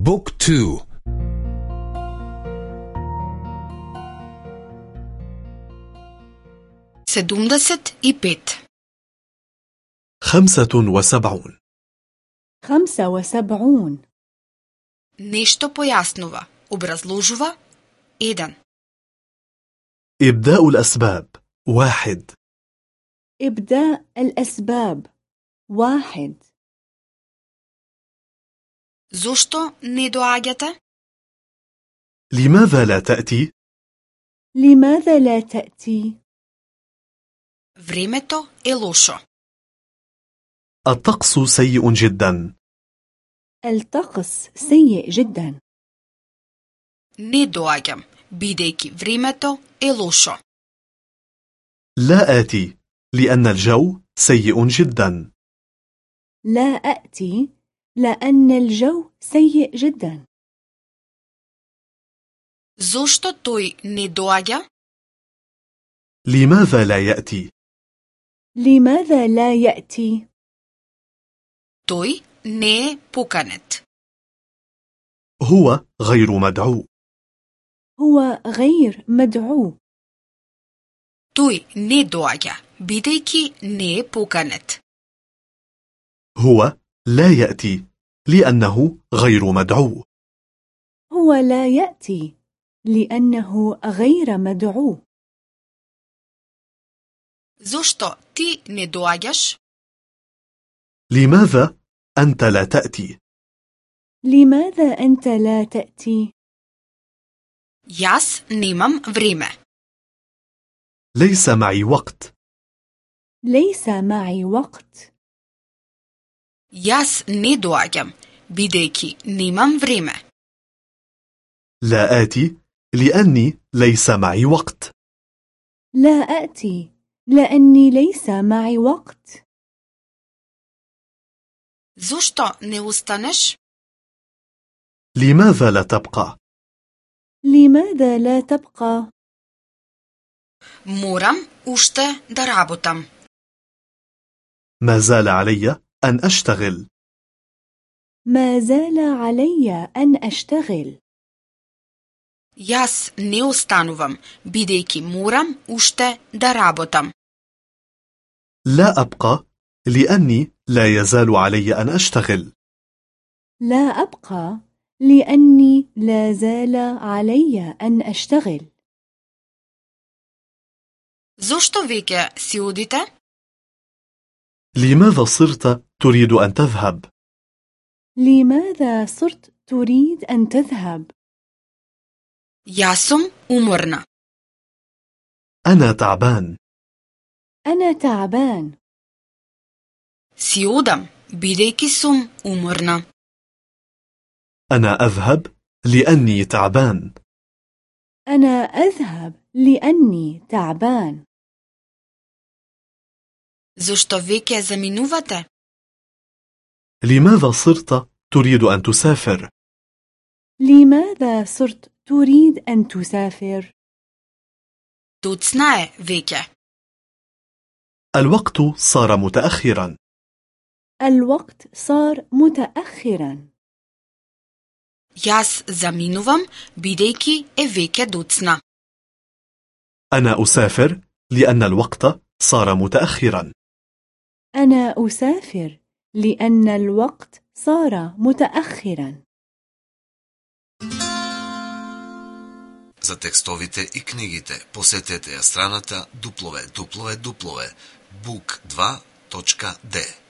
بوك تو سدومدست اي بيت خمسة وسبعون خمسة وسبعون Нешто појаснува, образложува. 1. إبداء الأسباب واحد إبداء الأسباب واحد Зошто не доаѓате? لماذا لا تأتي؟ لماذا لا تأتي؟ Времето е лошо. الطقس سيء جدا الطقس سيء جدا Не доаѓам, бидејќи времето е лошо. لا آتي لأن الجو سيء جدا لا أأتي لأن الجو سيء جدا Зошто тој не доаѓа? لماذا لا يأتي؟ لماذا لا يأتي؟ Тој не е поканет. هو غير مدعو هو غير مدعو Тој не доаѓа, бидејќи не е поканет. هو لا يأتي لأنه غير مدعو هو لا يأتي لأنه غير مدعو Зошто ти не доаѓаш? لماذا أنت لا تأتي؟ لماذا أنت لا تأتي؟ Јас немам време. ليس معي وقت ليس معي وقت Јас не доаѓам, бидејќи немам време. لا آتي لأني ليس معي وقت لا أأتي لأني ليس معي وقت Зошто не останеш? لماذا لا تبقى؟ لماذا لا تبقى؟ Морам уште да работам. ما زال علي أن أشتغل ما زال علي أن أشتغل Јас не останувам, бидејќи морам уште да работам. لا أبقى لأني لا يزال علي أن أشتغل لا أبقى لأني لا زال علي أن أشتغل Зошто веќе си одите? لماذا صرت تريد أن تذهب؟ لماذا صرت تريد أن تذهب؟ Јас сум уморна. أنا تعبان أنا تعبان Си одам, бидејќи сум уморна. أنا أذهب لأني تعبان أنا أذهب لأني تعبان Зошто веќе заминувате? لماذا صرت تريد أن تسافر؟ لماذا صرت تريد أن تسافر؟ Доцна е веќе. الوقت صار متأخرا الوقت صار متأخرا Јас заминувам, бидејќи е веќе доцна. أنا أسافر لأن الوقت صار متأخرا أنا أسافر لأن الوقت صار متأخرا За текстовите и книгите посетете ја страната www.book2.de